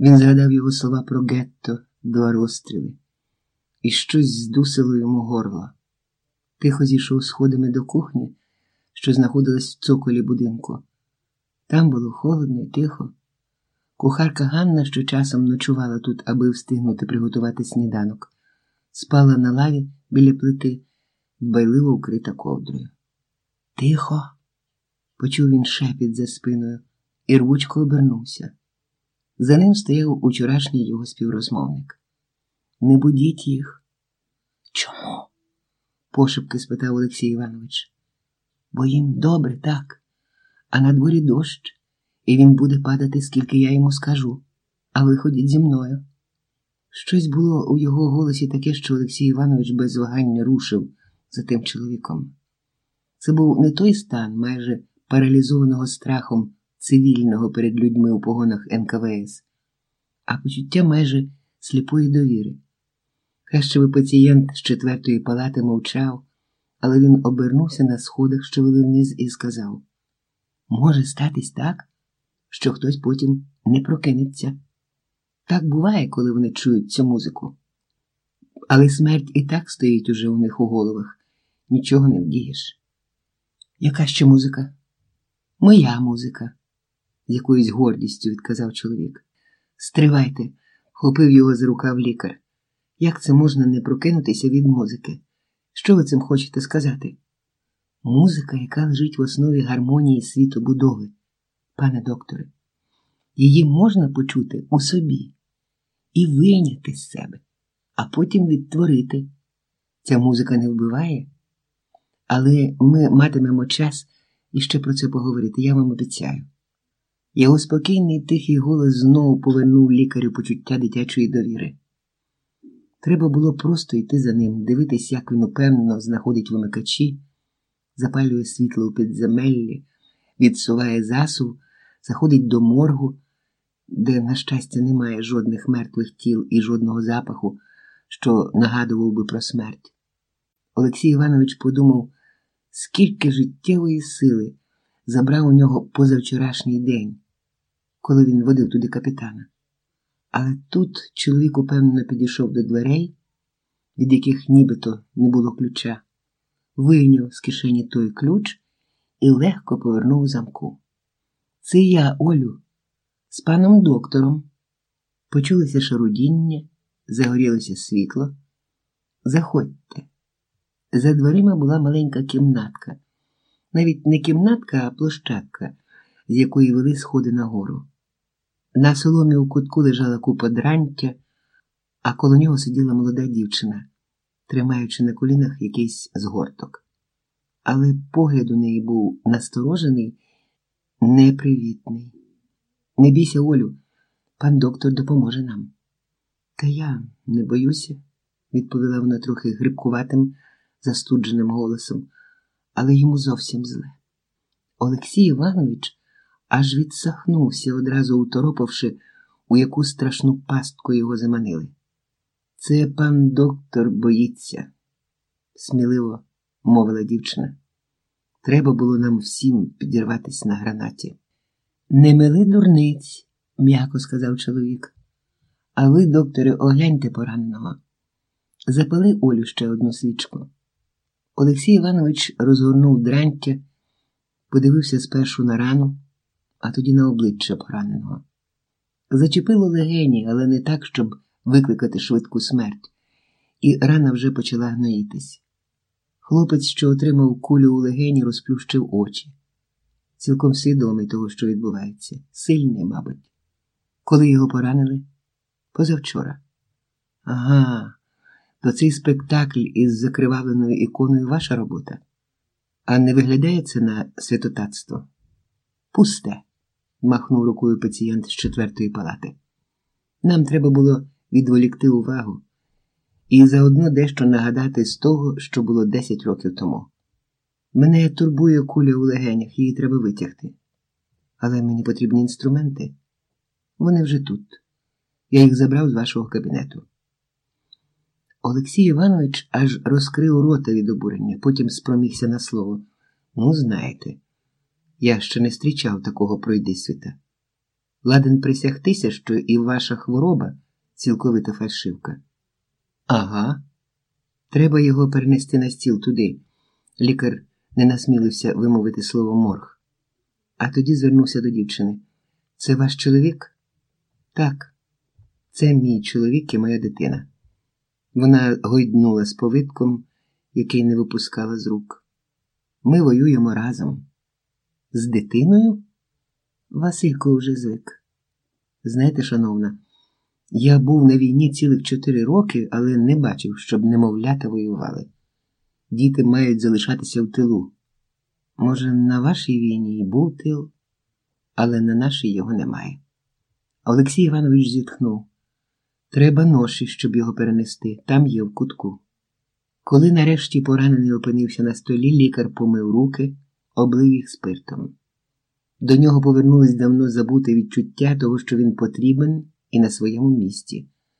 Він згадав його слова про гетто, два розстріли, і щось здусило йому горло. Тихо зійшов сходами до кухні, що знаходилась в цоколі будинку. Там було холодно і тихо. Кухарка Ганна, що часом ночувала тут, аби встигнути приготувати сніданок, спала на лаві біля плити, дбайливо вкрита ковдрою. Тихо, почув він шепіт за спиною і рвучко обернувся. За ним стояв учорашній його співрозмовник. Не будіть їх. Чому? пошепки спитав Олексій Іванович. Бо їм добре, так, а на дворі дощ, і він буде падати, скільки я йому скажу, а ви ходіть зі мною. Щось було у його голосі таке, що Олексій Іванович без вагання рушив за тим чоловіком. Це був не той стан, майже паралізованого страхом цивільного перед людьми у погонах НКВС, а почуття майже сліпої довіри. Би пацієнт з четвертої палати мовчав, але він обернувся на сходах, що вели вниз, і сказав: Може статись так, що хтось потім не прокинеться. Так буває, коли вони чують цю музику. Але смерть і так стоїть уже у них у головах, нічого не вдієш. Яка ще музика? Моя музика, з якоюсь гордістю відказав чоловік. Стривайте, хопив його за рукав лікар. Як це можна не прокинутися від музики? Що ви цим хочете сказати? Музика, яка лежить в основі гармонії світобудови, пане докторе, її можна почути у собі і вийняти з себе, а потім відтворити. Ця музика не вбиває, але ми матимемо час іще про це поговорити, я вам обіцяю. Його спокійний тихий голос знову повернув лікарю почуття дитячої довіри. Треба було просто йти за ним, дивитись, як він упевнено знаходить вимикачі, запалює світло у підземеллі, відсуває засув, заходить до моргу, де, на щастя, немає жодних мертвих тіл і жодного запаху, що нагадував би про смерть. Олексій Іванович подумав, скільки життєвої сили забрав у нього позавчорашній день, коли він водив туди капітана. Але тут чоловік упевнено підійшов до дверей, від яких нібито не було ключа, вийняв з кишені той ключ і легко повернув замку. Це я, Олю, з паном доктором. Почулося шарудіння, загорілося світло. Заходьте. За дверима була маленька кімнатка, навіть не кімнатка, а площадка, з якої вели сходи нагору. На соломі у кутку лежала купа дрантя, а коло нього сиділа молода дівчина, тримаючи на колінах якийсь згорток. Але погляд у неї був насторожений, непривітний. Не бійся, Олю, пан доктор допоможе нам. Та я не боюся, відповіла вона трохи грибкуватим, застудженим голосом, але йому зовсім зле. Олексій Іванович аж відсахнувся, одразу уторопавши, у яку страшну пастку його заманили. Це пан доктор боїться, сміливо мовила дівчина. Треба було нам всім підірватись на гранаті. Не мили дурниць, м'яко сказав чоловік. А ви, докторе, огляньте пораненого. Запали Олю ще одну свічку. Олексій Іванович розгорнув дрантя, подивився спершу на рану, а тоді на обличчя пораненого. Зачепило легені, але не так, щоб викликати швидку смерть, і рана вже почала гноїтись. Хлопець, що отримав кулю у легені, розплющив очі. Цілком свідомий того, що відбувається, сильний, мабуть. Коли його поранили? Позавчора. Ага, то цей спектакль із закривавленою іконою ваша робота. А не виглядає це на святотатство? Пусте, махнув рукою пацієнт з четвертої палати. Нам треба було відволікти увагу і заодно дещо нагадати з того, що було 10 років тому. Мене турбує куля у легенях, її треба витягти. Але мені потрібні інструменти. Вони вже тут. Я їх забрав з вашого кабінету. Олексій Іванович аж розкрив рота від обурення, потім спромігся на слово. Ну, знаєте, я ще не зустрічав такого пройдисвіта. Ладен присягтися, що і ваша хвороба цілковита фальшивка. Ага. Треба його перенести на стіл туди. Лікар не насмілився вимовити слово морг. А тоді звернувся до дівчини. Це ваш чоловік? Так, це мій чоловік і моя дитина. Вона гойднула з повидком, який не випускала з рук. Ми воюємо разом. З дитиною? Василько вже звик. Знаєте, шановна, я був на війні цілих чотири роки, але не бачив, щоб немовлята воювали. Діти мають залишатися в тилу. Може, на вашій війні і був тил, але на нашій його немає. Олексій Іванович зітхнув. Треба ноші, щоб його перенести, там є в кутку. Коли нарешті поранений опинився на столі, лікар помив руки, облив їх спиртом. До нього повернулось давно забуте відчуття того, що він потрібен і на своєму місці.